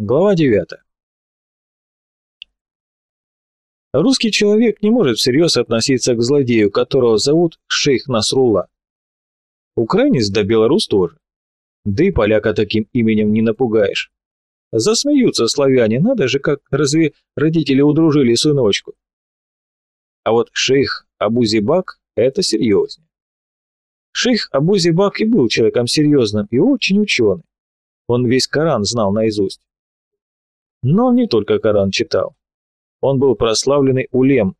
Глава 9. Русский человек не может всерьез относиться к злодею, которого зовут шейх Насрулла. Украинец да белорус тоже. Да и поляка таким именем не напугаешь. Засмеются славяне, надо же, как разве родители удружили сыночку. А вот шейх Абузибак – это серьезнее. Шейх Абузибак и был человеком серьезным и очень ученый. Он весь Коран знал наизусть. Но не только Коран читал. Он был прославленный улем,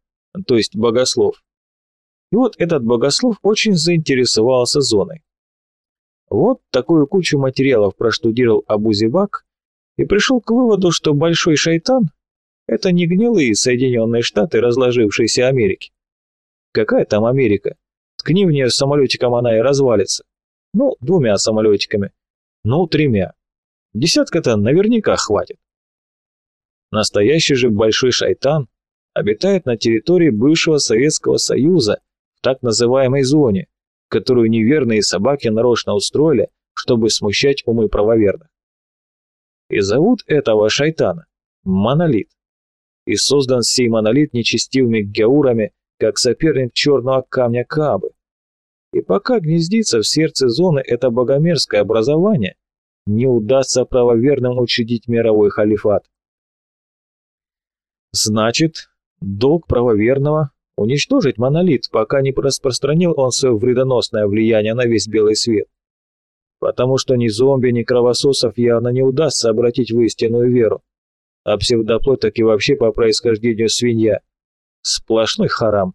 то есть богослов. И вот этот богослов очень заинтересовался зоной. Вот такую кучу материалов проштудировал Абу Зибак и пришел к выводу, что Большой Шайтан – это не гнилые Соединенные Штаты, разложившиеся Америки. Какая там Америка? Ткни в нее самолетиком она и развалится. Ну, двумя самолетиками. Ну, тремя. Десятка-то наверняка хватит. Настоящий же большой шайтан обитает на территории бывшего Советского Союза в так называемой зоне, которую неверные собаки нарочно устроили, чтобы смущать умы правоверных. И зовут этого шайтана Монолит. И создан сей монолит нечестивыми геурами, как соперник черного камня Кабы. И пока гнездится в сердце зоны это богомерзкое образование, не удастся правоверным учредить мировой халифат. Значит, долг правоверного – уничтожить монолит, пока не распространил он свое вредоносное влияние на весь белый свет. Потому что ни зомби, ни кровососов явно не удастся обратить в истинную веру, а псевдоплоть так и вообще по происхождению свинья. Сплошной харам.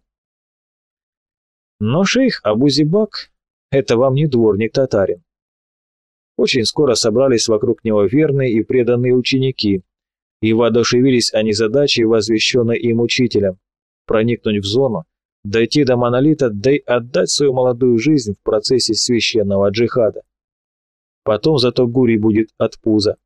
Но шейх Абузибак – это вам не дворник-татарин. Очень скоро собрались вокруг него верные и преданные ученики – и воодушевились они задачей, возвещенной им учителем, проникнуть в зону, дойти до монолита, да и отдать свою молодую жизнь в процессе священного джихада. Потом зато Гурий будет от пуза.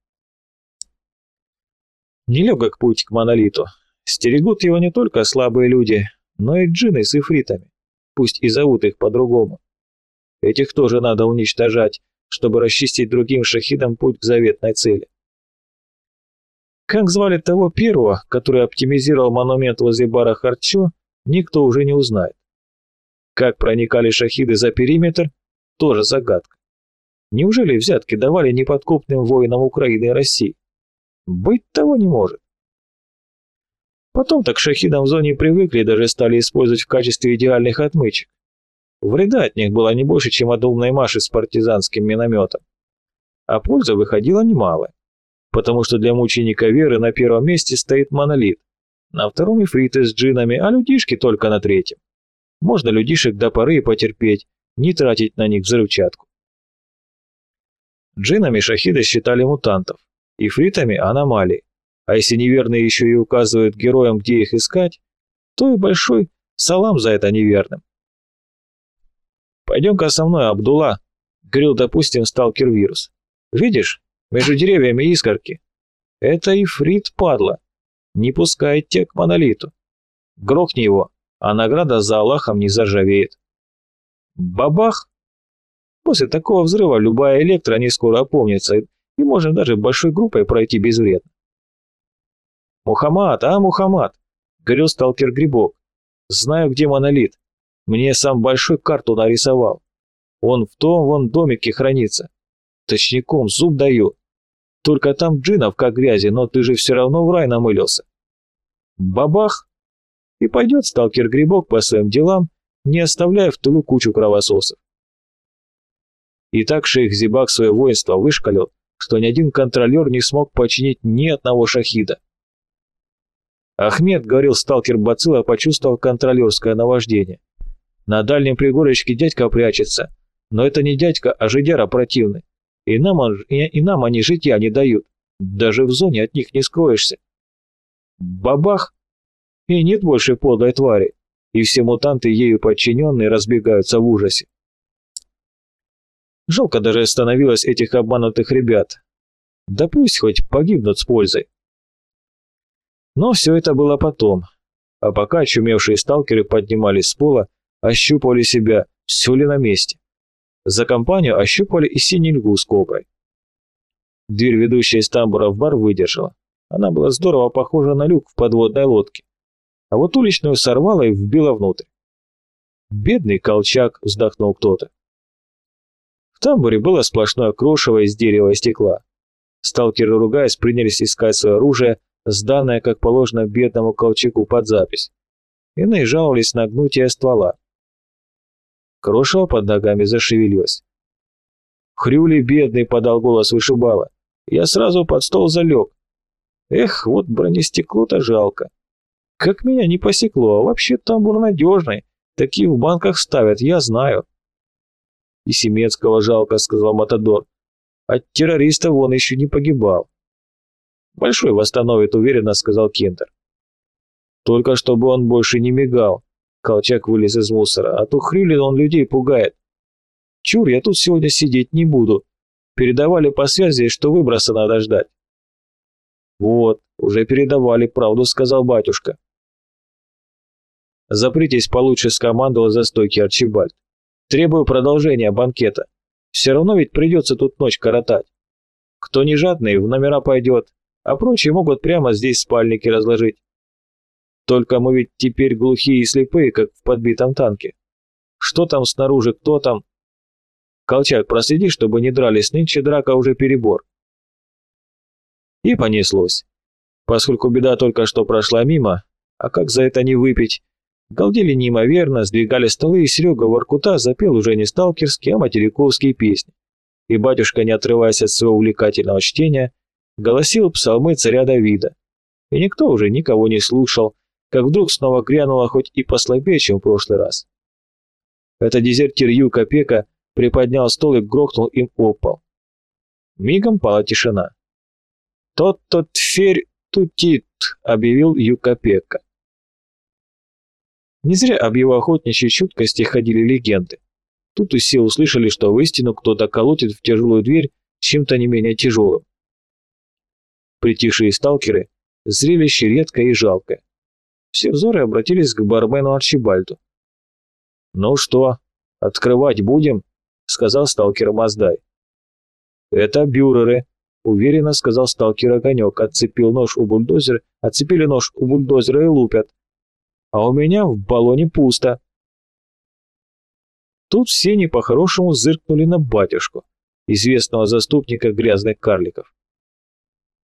Нелегок путь к монолиту. Стерегут его не только слабые люди, но и джины с ифритами, пусть и зовут их по-другому. Этих тоже надо уничтожать, чтобы расчистить другим шахидам путь к заветной цели. Как звали того первого, который оптимизировал монумент возле бара Харчо, никто уже не узнает. Как проникали шахиды за периметр, тоже загадка. Неужели взятки давали неподкупным воинам Украины и России? Быть того не может. Потом так шахидам в зоне привыкли и даже стали использовать в качестве идеальных отмычек. Вреда от них было не больше, чем от умной Маши с партизанским минометом. А польза выходила немалая потому что для мученика веры на первом месте стоит монолит, на втором ифриты с джинами, а людишки только на третьем. Можно людишек до поры и потерпеть, не тратить на них взрывчатку. Джинами шахиды считали мутантов, ифритами – аномалии, а если неверные еще и указывают героям, где их искать, то и большой салам за это неверным. «Пойдем-ка со мной, Абдулла», — говорил, допустим, сталкер-вирус. «Видишь, между деревьями искорки. Это ифрит, падла. Не пускает те к монолиту. Грохни его, а награда за Аллахом не заржавеет. Бабах! После такого взрыва любая электро не скоро опомнится, и можно даже большой группой пройти безвредно. «Мухаммад, а, Мухаммад!» — говорил сталкер Грибок. «Знаю, где монолит. Мне сам большой карту нарисовал. Он в том вон домике хранится. Точняком зуб даю. Только там джинов как грязи, но ты же все равно в рай намылился. Бабах! И пойдет сталкер-грибок по своим делам, не оставляя в тылу кучу кровососов. И так шейх Зибак свое воинство вышкалил, что ни один контролер не смог починить ни одного шахида. Ахмед, говорил сталкер Бацилла, почувствовал контролерское наваждение. На дальнем пригорочке дядька прячется, но это не дядька, а жидяра противный. И нам, и, и нам они житья не дают. Даже в зоне от них не скроешься. Бабах! И нет больше подлой твари. И все мутанты ею подчиненные разбегаются в ужасе. Жалко даже становилось этих обманутых ребят. Да пусть хоть погибнут с пользой. Но все это было потом. А пока очумевшие сталкеры поднимались с пола, ощупывали себя, все ли на месте. За компанию ощупали и синий льгу с коброй. Дверь, ведущая из тамбура в бар, выдержала. Она была здорово похожа на люк в подводной лодке. А вот уличную сорвала и вбила внутрь. «Бедный колчак!» — вздохнул кто-то. В тамбуре было сплошное крошево из дерева и стекла. Сталкеры, ругаясь, принялись искать свое оружие, сданное, как положено, бедному колчаку под запись. Иные жаловались на гнутие ствола. Крошево под ногами зашевелилось. «Хрюли, бедный!» — подал голос вышибала. «Я сразу под стол залег. Эх, вот бронестекло-то жалко. Как меня не посекло, а вообще тамбур надежный. Такие в банках ставят, я знаю». «И Семецкого жалко», — сказал Матадор. «От террориста он еще не погибал». «Большой восстановит, уверенно», — сказал Кентер. «Только чтобы он больше не мигал», — Колчак вылез из мусора, «а то хрюлин он людей пугает». «Чур, я тут сегодня сидеть не буду. Передавали по связи, что выброса надо ждать». «Вот, уже передавали, правду сказал батюшка». «Запритесь получше», — скомандовал за стойки Арчибальд. «Требую продолжения банкета. Все равно ведь придется тут ночь коротать. Кто не жадный, в номера пойдет, а прочие могут прямо здесь спальники разложить. Только мы ведь теперь глухие и слепые, как в подбитом танке. Что там снаружи, кто там? Колчак, проследи, чтобы не дрались, нынче драка уже перебор. И понеслось. Поскольку беда только что прошла мимо, а как за это не выпить? Галдели неимоверно, сдвигали столы, и Серега Воркута запел уже не сталкерские, а материковские песни. И батюшка, не отрываясь от своего увлекательного чтения, голосил псалмы царя Давида. И никто уже никого не слушал, как вдруг снова грянуло хоть и послабее, чем в прошлый раз. Это дезертир Юка Пека приподнял стол и грохнул им о пол. Мигом пала тишина. «Тот-тот ферь тутит», — объявил Юка Пека. Не зря об его охотничьей чуткости ходили легенды. Тут и все услышали, что в истину кто-то колотит в тяжелую дверь чем-то не менее тяжелым. Притихшие сталкеры, зрелище редкое и жалкое. Все взоры обратились к бармену Арчибальду. «Ну что, открывать будем?» — сказал сталкер Маздай. «Это бюреры», — уверенно сказал сталкер Огонек, отцепил нож у бульдозера, отцепили нож у бульдозера и лупят. «А у меня в баллоне пусто». Тут все не по-хорошему зыркнули на батюшку, известного заступника грязных карликов.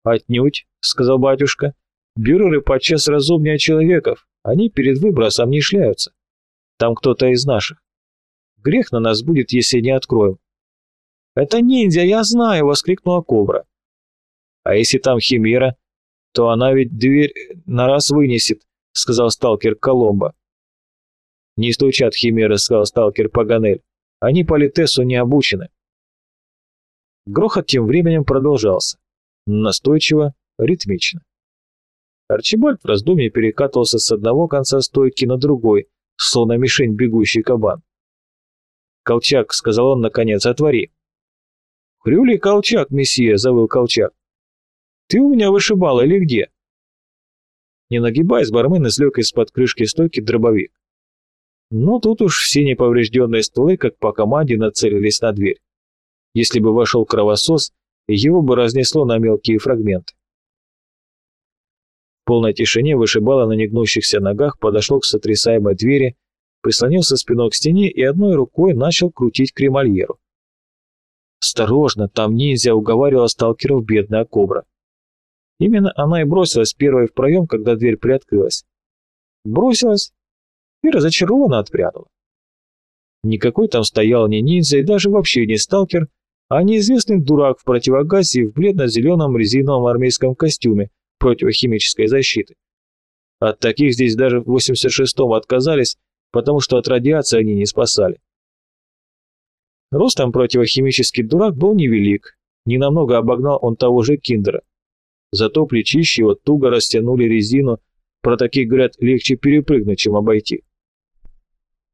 «Отнюдь», — сказал батюшка, Бюреры подчас разумнее человеков, они перед выбросом не шляются. Там кто-то из наших. Грех на нас будет, если не откроем. «Это ниндзя, я знаю!» — воскликнула кобра. «А если там химера, то она ведь дверь на раз вынесет», — сказал сталкер Коломбо. «Не стучат химеры», — сказал сталкер Паганель. «Они по литесу не обучены». Грохот тем временем продолжался. Настойчиво, ритмично. Арчибальд в раздумье перекатывался с одного конца стойки на другой, словно мишень бегущий кабан. «Колчак», — сказал он, наконец, — «отвори». «Хрюли Колчак, месье», — завыл Колчак. «Ты у меня вышибал или где?» Не нагибаясь, бармен извлек из-под крышки стойки дробовик. Но тут уж все неповрежденные стволы, как по команде, нацелились на дверь. Если бы вошел кровосос, его бы разнесло на мелкие фрагменты. В полной тишине вышибала на негнущихся ногах, подошел к сотрясаемой двери, прислонился спиной к стене и одной рукой начал крутить кремольеру. «Осторожно, там ниндзя!» — уговаривала сталкеров бедная кобра. Именно она и бросилась первой в проем, когда дверь приоткрылась. Бросилась и разочарованно отпрянула. Никакой там стоял не ниндзя и даже вообще не сталкер, а неизвестный дурак в противогазе и в бледно-зеленом резиновом армейском костюме, противохимической защиты. От таких здесь даже в 86-м отказались, потому что от радиации они не спасали. Ростом противохимический дурак был невелик, ненамного обогнал он того же Киндера. Зато плечищи его туго растянули резину, про таких, говорят, легче перепрыгнуть, чем обойти.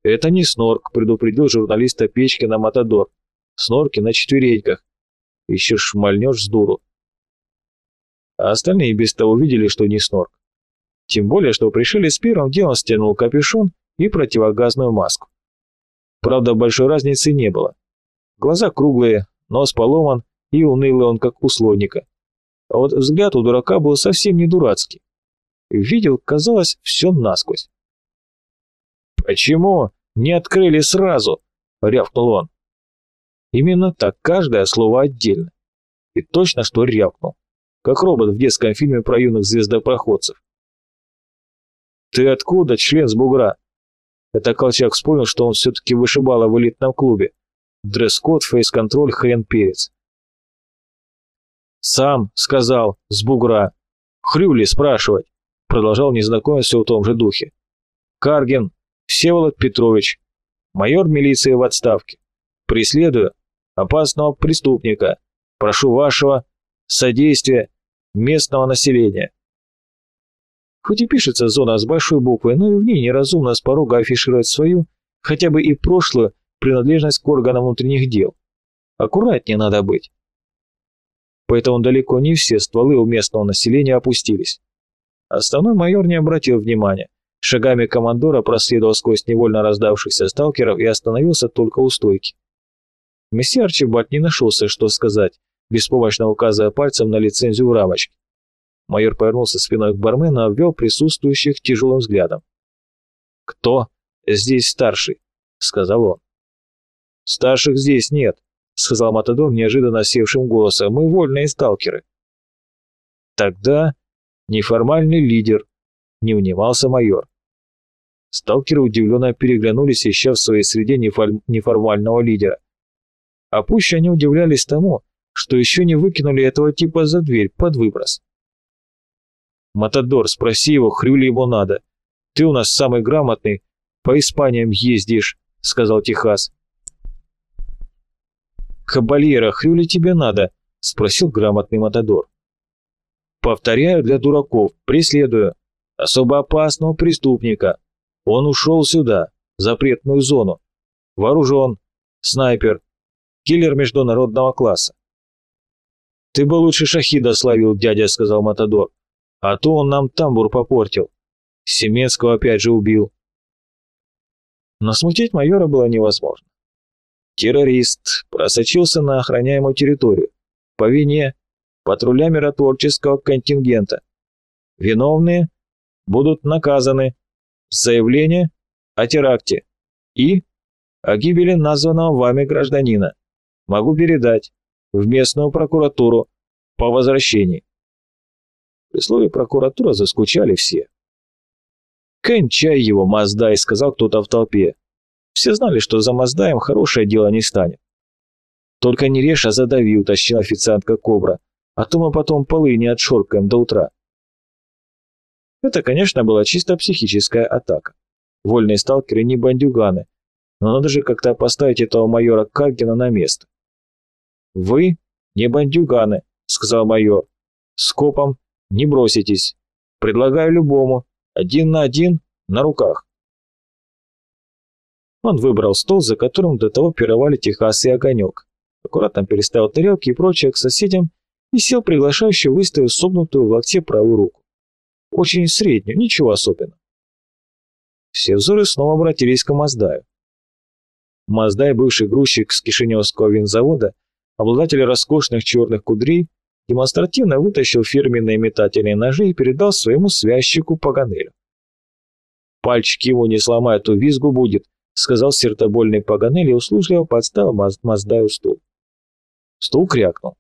«Это не снорк», — предупредил журналиста Печкина Матадор. «Снорки на четвереньках. Еще шмальнешь с дуру а остальные без того видели, что не снорк. Тем более, что пришелец первым делом стянул капюшон и противогазную маску. Правда, большой разницы не было. Глаза круглые, нос поломан, и унылый он, как у слоника. А вот взгляд у дурака был совсем не дурацкий. Видел, казалось, все насквозь. «Почему не открыли сразу?» — рявкнул он. Именно так, каждое слово отдельно. И точно что рявкнул, как робот в детском фильме про юных звездопроходцев. «Ты откуда, член с бугра?» Это Колчак вспомнил, что он все-таки вышибала в элитном клубе. Дресс-код, фейс-контроль, хрен-перец. «Сам сказал, с бугра. Хрюли спрашивать», — продолжал незнакомец в том же духе. «Каргин, Всеволод Петрович, майор милиции в отставке. Преследую опасного преступника. Прошу вашего содействия местного населения». Хоть и пишется зона с большой буквы, но и в ней неразумно с порога афишировать свою, хотя бы и прошлую, принадлежность к органам внутренних дел. Аккуратнее надо быть. Поэтому далеко не все стволы у местного населения опустились. Основной майор не обратил внимания. Шагами командора проследовал сквозь невольно раздавшихся сталкеров и остановился только у стойки. Месье Арчибальд не нашелся, что сказать, беспомощно указывая пальцем на лицензию в рамочке. Майор повернулся спиной к бармену, обвел присутствующих тяжелым взглядом. «Кто здесь старший?» — сказал он. «Старших здесь нет», — сказал Матадор неожиданно севшим голосом. «Мы вольные сталкеры». «Тогда неформальный лидер», — не унимался майор. Сталкеры удивленно переглянулись, ища в своей среде неформального лидера. А пусть они удивлялись тому, что еще не выкинули этого типа за дверь под выброс. Матадор, спроси его, хрюли ему надо. Ты у нас самый грамотный, по Испаниям ездишь, сказал Техас. Кабальера, хрюли тебе надо? Спросил грамотный Матадор. Повторяю для дураков, преследую. Особо опасного преступника. Он ушел сюда, в запретную зону. Вооружен, снайпер, киллер международного класса. «Ты бы лучше шахида словил, дядя», — сказал Матадор. А то он нам тамбур попортил. Семецкого опять же убил. Но смутить майора было невозможно. Террорист просочился на охраняемую территорию по вине патруля миротворческого контингента. Виновные будут наказаны. Заявление о теракте и о гибели названного вами гражданина. Могу передать в местную прокуратуру по возвращении. При слове прокуратура заскучали все. «Кончай его, Маздай», — сказал кто-то в толпе. Все знали, что за Маздаем хорошее дело не станет. «Только не режь, а задави», — утащила официантка Кобра, «а то мы потом полы не отшоркаем до утра». Это, конечно, была чисто психическая атака. Вольные сталкеры не бандюганы, но надо же как-то поставить этого майора Каргина на место. «Вы не бандюганы», — сказал майор. «Скопом не броситесь. Предлагаю любому. Один на один, на руках. Он выбрал стол, за которым до того пировали Техас и Огонек. Аккуратно переставил тарелки и прочее к соседям и сел приглашающе, выставив согнутую в локте правую руку. Очень среднюю, ничего особенного. Все взоры снова обратились к Маздаю. Маздай, бывший грузчик с Кишиневского винзавода, обладатель роскошных черных кудрей, демонстративно вытащил фирменные метательные ножи и передал своему связчику Паганелю. «Пальчики его не сломают, у визгу будет», — сказал сердобольный Паганель и услужливо подставил Маздаю стул. Стул крякнул.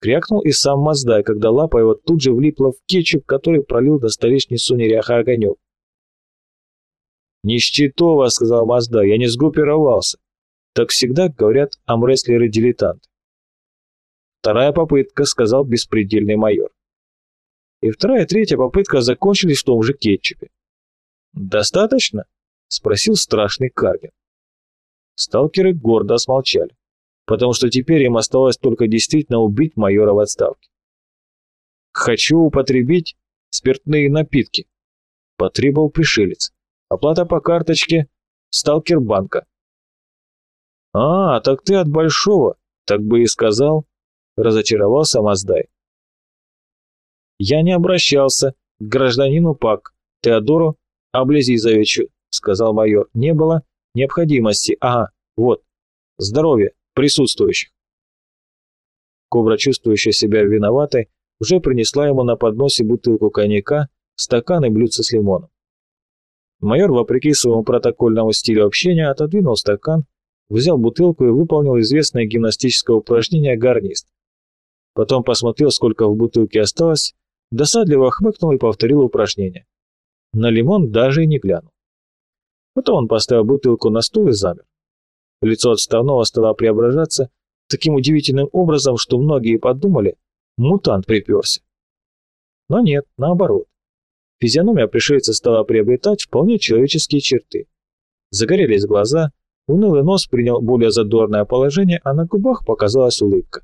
Крякнул и сам Маздай, когда лапа его тут же влипла в кетчуп, который пролил на столешницу неряха огонек. «Нищетово», — сказал Маздай, — «я не сгруппировался». Так всегда говорят амрестлеры-дилетанты. Вторая попытка, сказал беспредельный майор. И вторая и третья попытка закончились в том же кетчупе. «Достаточно?» — спросил страшный Каргин. Сталкеры гордо смолчали, потому что теперь им осталось только действительно убить майора в отставке. «Хочу употребить спиртные напитки», — потребовал пришелец. «Оплата по карточке Сталкербанка». «А, так ты от Большого, так бы и сказал», разочаровался Маздай. «Я не обращался к гражданину ПАК, Теодору Облизизовичу», сказал майор. «Не было необходимости. Ага, вот. Здоровье присутствующих». Кобра, чувствующая себя виноватой, уже принесла ему на подносе бутылку коньяка, стакан и блюдце с лимоном. Майор, вопреки своему протокольному стилю общения, отодвинул стакан, взял бутылку и выполнил известное гимнастическое упражнение «гарнист». Потом посмотрел, сколько в бутылке осталось, досадливо хмыкнул и повторил упражнение. На лимон даже и не глянул. Потом он поставил бутылку на стул и замер. Лицо отставного стало преображаться таким удивительным образом, что многие подумали, мутант приперся. Но нет, наоборот. Физиономия пришельца стала приобретать вполне человеческие черты. Загорелись глаза, унылый нос принял более задорное положение, а на губах показалась улыбка.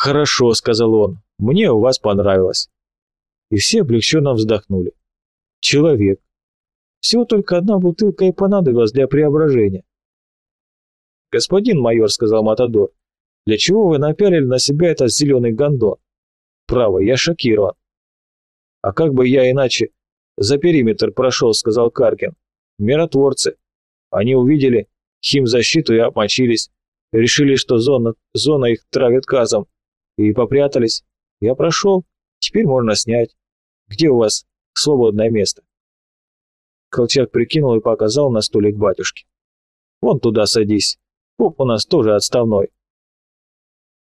«Хорошо», — сказал он, — «мне у вас понравилось». И все облегченно вздохнули. «Человек, всего только одна бутылка и понадобилась для преображения. «Господин майор», — сказал Матадор, — «для чего вы напялили на себя этот зеленый гондон? Право, я шокирован». «А как бы я иначе за периметр прошел», — сказал Каркин. «Миротворцы. Они увидели химзащиту и обмочились. Решили, что зона, зона их травит газом. И попрятались. Я прошел. Теперь можно снять. Где у вас свободное место?» Колчак прикинул и показал на столик батюшки. «Вон туда садись. Поп у нас тоже отставной.